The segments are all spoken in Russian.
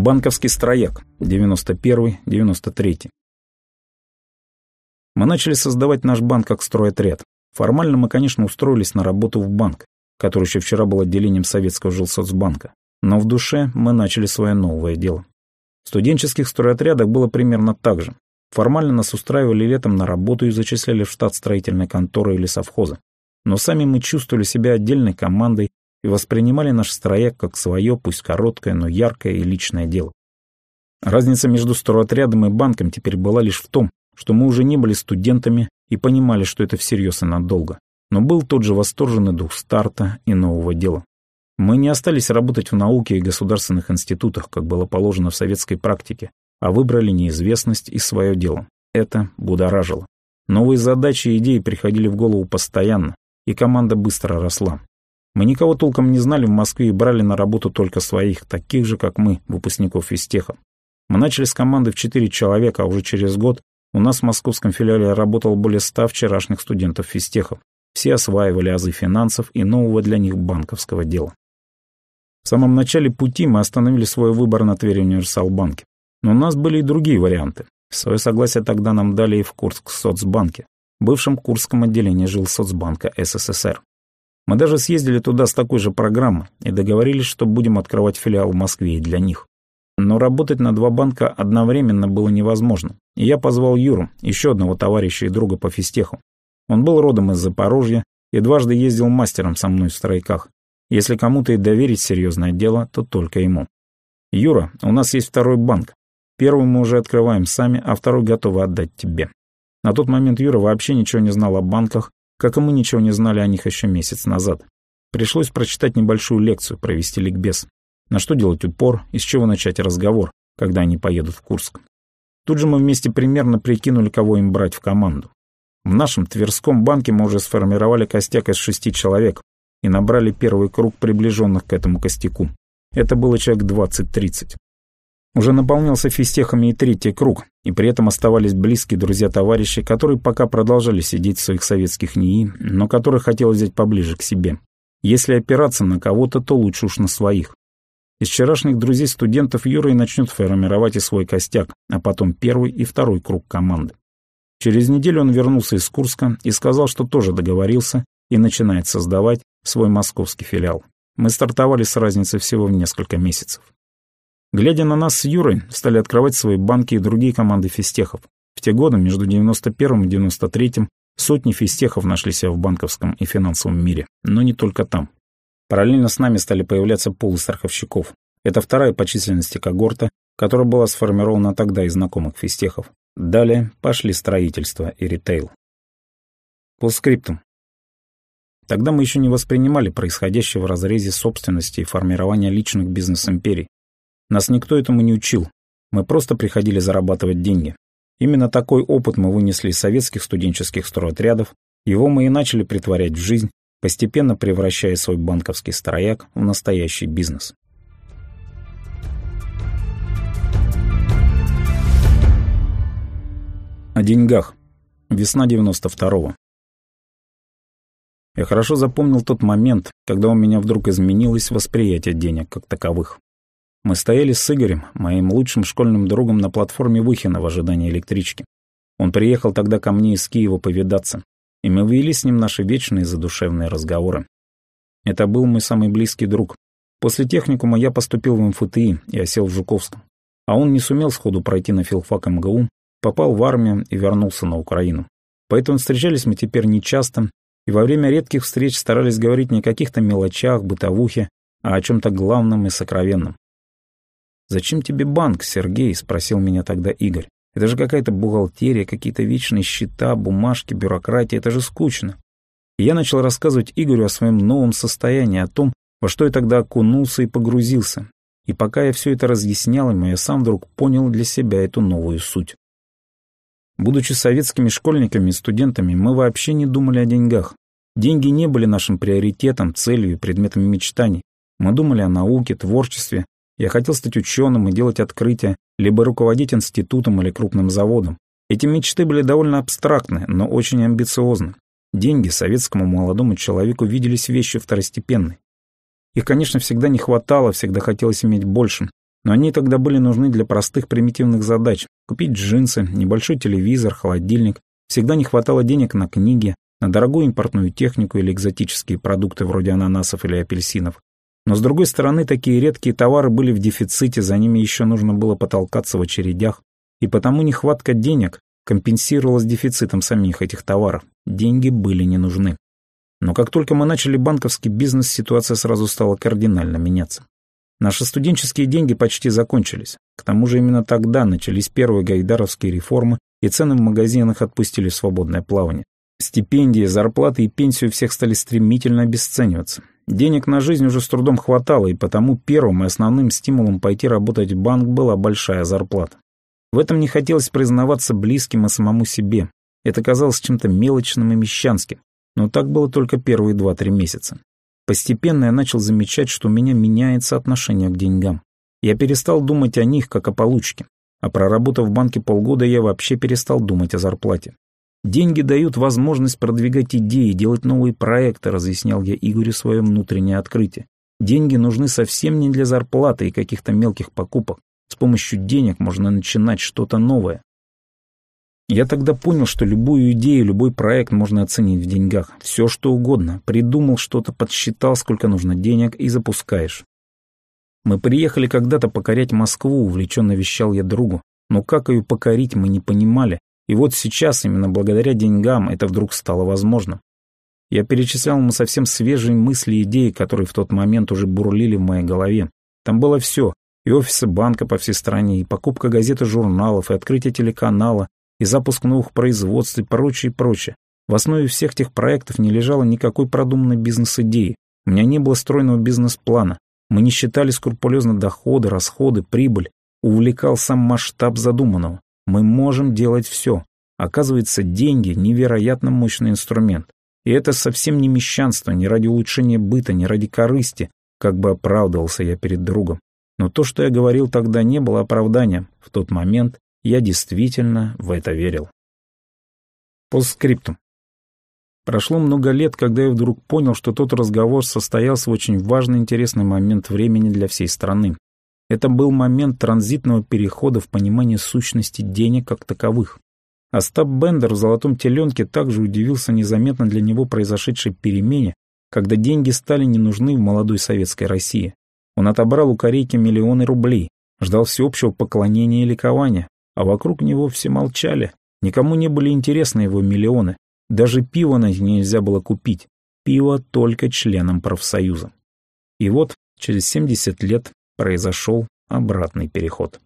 Банковский строяк, 91-93. Мы начали создавать наш банк как стройотряд. Формально мы, конечно, устроились на работу в банк, который еще вчера был отделением Советского жилсоцбанка. Но в душе мы начали свое новое дело. В студенческих стройотрядах было примерно так же. Формально нас устраивали летом на работу и зачисляли в штат строительной конторы или совхоза. Но сами мы чувствовали себя отдельной командой и воспринимали наш строяк как свое, пусть короткое, но яркое и личное дело. Разница между строотрядом и банком теперь была лишь в том, что мы уже не были студентами и понимали, что это всерьез и надолго. Но был тот же восторженный дух старта и нового дела. Мы не остались работать в науке и государственных институтах, как было положено в советской практике, а выбрали неизвестность и свое дело. Это будоражило. Новые задачи и идеи приходили в голову постоянно, и команда быстро росла. Мы никого толком не знали в Москве и брали на работу только своих, таких же, как мы, выпускников физтеха. Мы начали с команды в четыре человека, а уже через год у нас в московском филиале работало более ста вчерашних студентов физтеха. Все осваивали азы финансов и нового для них банковского дела. В самом начале пути мы остановили свой выбор на Твери Универсалбанке. Но у нас были и другие варианты. Свое согласие тогда нам дали и в Курск соцбанке, бывшем Курском отделении жилсоцбанка СССР. Мы даже съездили туда с такой же программой и договорились, что будем открывать филиал в Москве для них. Но работать на два банка одновременно было невозможно, и я позвал Юру, еще одного товарища и друга по физтеху. Он был родом из Запорожья и дважды ездил мастером со мной в стройках. Если кому-то и доверить серьезное дело, то только ему. «Юра, у нас есть второй банк. Первый мы уже открываем сами, а второй готовы отдать тебе». На тот момент Юра вообще ничего не знал о банках как и мы ничего не знали о них еще месяц назад. Пришлось прочитать небольшую лекцию, провести ликбез. На что делать упор и с чего начать разговор, когда они поедут в Курск. Тут же мы вместе примерно прикинули, кого им брать в команду. В нашем Тверском банке мы уже сформировали костяк из шести человек и набрали первый круг приближенных к этому костяку. Это было человек 20-30. Уже наполнялся физтехами и третий круг, и при этом оставались близкие друзья-товарищи, которые пока продолжали сидеть в своих советских НИИ, но которых хотелось взять поближе к себе. Если опираться на кого-то, то лучше уж на своих. Из вчерашних друзей-студентов Юра и начнет формировать и свой костяк, а потом первый и второй круг команды. Через неделю он вернулся из Курска и сказал, что тоже договорился и начинает создавать свой московский филиал. Мы стартовали с разницей всего в несколько месяцев. Глядя на нас с Юрой, стали открывать свои банки и другие команды физтехов. В те годы, между 91 и 93 сотни физтехов нашли себя в банковском и финансовом мире, но не только там. Параллельно с нами стали появляться пулы страховщиков. Это вторая по численности когорта, которая была сформирована тогда из знакомых физтехов. Далее пошли строительство и ритейл. По скриптум. Тогда мы еще не воспринимали происходящее в разрезе собственности и формирования личных бизнес-империй, нас никто этому не учил. Мы просто приходили зарабатывать деньги. Именно такой опыт мы вынесли из советских студенческих стройотрядов. Его мы и начали притворять в жизнь, постепенно превращая свой банковский строяк в настоящий бизнес. О деньгах. Весна 92-го. Я хорошо запомнил тот момент, когда у меня вдруг изменилось восприятие денег как таковых. Мы стояли с Игорем, моим лучшим школьным другом, на платформе Выхина в ожидании электрички. Он приехал тогда ко мне из Киева повидаться, и мы вели с ним наши вечные задушевные разговоры. Это был мой самый близкий друг. После техникума я поступил в МФТИ и осел в Жуковском. А он не сумел сходу пройти на филфак МГУ, попал в армию и вернулся на Украину. Поэтому встречались мы теперь нечасто, и во время редких встреч старались говорить не о каких-то мелочах, бытовухе, а о чем-то главном и сокровенном. «Зачем тебе банк, Сергей?» — спросил меня тогда Игорь. «Это же какая-то бухгалтерия, какие-то вечные счета, бумажки, бюрократия. Это же скучно». И я начал рассказывать Игорю о своем новом состоянии, о том, во что я тогда окунулся и погрузился. И пока я все это разъяснял ему, я сам вдруг понял для себя эту новую суть. Будучи советскими школьниками и студентами, мы вообще не думали о деньгах. Деньги не были нашим приоритетом, целью и предметом мечтаний. Мы думали о науке, творчестве, я хотел стать ученым и делать открытия, либо руководить институтом или крупным заводом. Эти мечты были довольно абстрактны, но очень амбициозны. Деньги советскому молодому человеку виделись вещи второстепенной. Их, конечно, всегда не хватало, всегда хотелось иметь больше. Но они тогда были нужны для простых примитивных задач. Купить джинсы, небольшой телевизор, холодильник. Всегда не хватало денег на книги, на дорогую импортную технику или экзотические продукты вроде ананасов или апельсинов. Но с другой стороны, такие редкие товары были в дефиците, за ними еще нужно было потолкаться в очередях, и потому нехватка денег компенсировалась дефицитом самих этих товаров. Деньги были не нужны. Но как только мы начали банковский бизнес, ситуация сразу стала кардинально меняться. Наши студенческие деньги почти закончились. К тому же именно тогда начались первые гайдаровские реформы, и цены в магазинах отпустили в свободное плавание. Стипендии, зарплаты и пенсии у всех стали стремительно обесцениваться. Денег на жизнь уже с трудом хватало, и потому первым и основным стимулом пойти работать в банк была большая зарплата. В этом не хотелось признаваться близким и самому себе. Это казалось чем-то мелочным и мещанским. Но так было только первые два-три месяца. Постепенно я начал замечать, что у меня меняется отношение к деньгам. Я перестал думать о них, как о получке. А проработав в банке полгода, я вообще перестал думать о зарплате. Деньги дают возможность продвигать идеи, делать новые проекты, разъяснял я Игорю свое внутреннее открытие. Деньги нужны совсем не для зарплаты и каких-то мелких покупок. С помощью денег можно начинать что-то новое. Я тогда понял, что любую идею, любой проект можно оценить в деньгах. Все что угодно. Придумал что-то, подсчитал, сколько нужно денег и запускаешь. Мы приехали когда-то покорять Москву, увлеченно вещал я другу. Но как ее покорить, мы не понимали, и вот сейчас, именно благодаря деньгам, это вдруг стало возможным. Я перечислял ему совсем свежие мысли и идеи, которые в тот момент уже бурлили в моей голове. Там было все. И офисы банка по всей стране, и покупка газет и журналов, и открытие телеканала, и запуск новых производств, и прочее, и прочее. В основе всех тех проектов не лежало никакой продуманной бизнес-идеи. У меня не было стройного бизнес-плана. Мы не считали скрупулезно доходы, расходы, прибыль. Увлекал сам масштаб задуманного. Мы можем делать все. Оказывается, деньги – невероятно мощный инструмент. И это совсем не мещанство, не ради улучшения быта, не ради корысти, как бы оправдывался я перед другом. Но то, что я говорил тогда, не было оправданием. В тот момент я действительно в это верил. Постскриптум. Прошло много лет, когда я вдруг понял, что тот разговор состоялся в очень важный интересный момент времени для всей страны. Это был момент транзитного перехода в понимание сущности денег как таковых. Остап Бендер в «Золотом теленке» также удивился незаметно для него произошедшей перемене, когда деньги стали не нужны в молодой советской России. Он отобрал у корейки миллионы рублей, ждал всеобщего поклонения и ликования, а вокруг него все молчали. Никому не были интересны его миллионы. Даже пиво на них нельзя было купить. Пиво только членам профсоюза. И вот, через 70 лет, произошел обратный переход.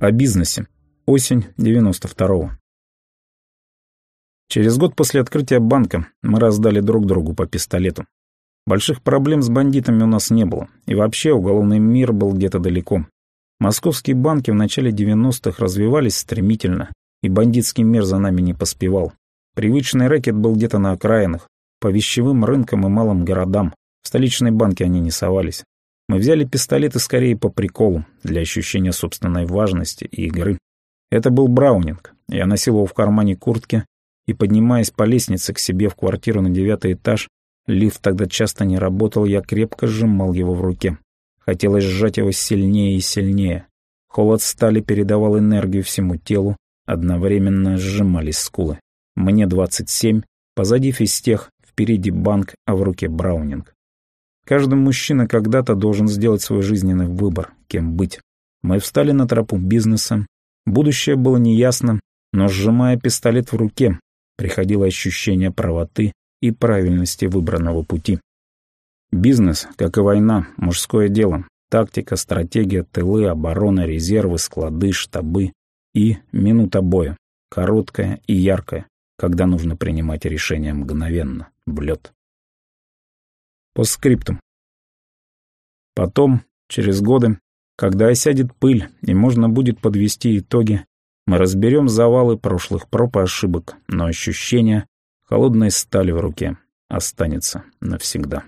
О бизнесе. Осень 92-го. Через год после открытия банка мы раздали друг другу по пистолету. Больших проблем с бандитами у нас не было, и вообще уголовный мир был где-то далеко. Московские банки в начале 90-х развивались стремительно, и бандитский мир за нами не поспевал. Привычный рэкет был где-то на окраинах, по вещевым рынкам и малым городам. В столичные банки они не совались. Мы взяли пистолеты скорее по приколу, для ощущения собственной важности и игры. Это был Браунинг. Я носил его в кармане куртки, и, поднимаясь по лестнице к себе в квартиру на девятый этаж, лифт тогда часто не работал, я крепко сжимал его в руке. Хотелось сжать его сильнее и сильнее. Холод стали передавал энергию всему телу, одновременно сжимались скулы. Мне 27, позади физтех, впереди банк, а в руке браунинг. Каждый мужчина когда-то должен сделать свой жизненный выбор, кем быть. Мы встали на тропу бизнеса. Будущее было неясно, но сжимая пистолет в руке, приходило ощущение правоты и правильности выбранного пути. Бизнес, как и война, мужское дело. Тактика, стратегия, тылы, оборона, резервы, склады, штабы и минута боя. Короткая и яркая, когда нужно принимать решение мгновенно, в лед. По скриптум. Потом, через годы, когда осядет пыль и можно будет подвести итоги, мы разберем завалы прошлых проб и ошибок, но ощущение холодной стали в руке останется навсегда.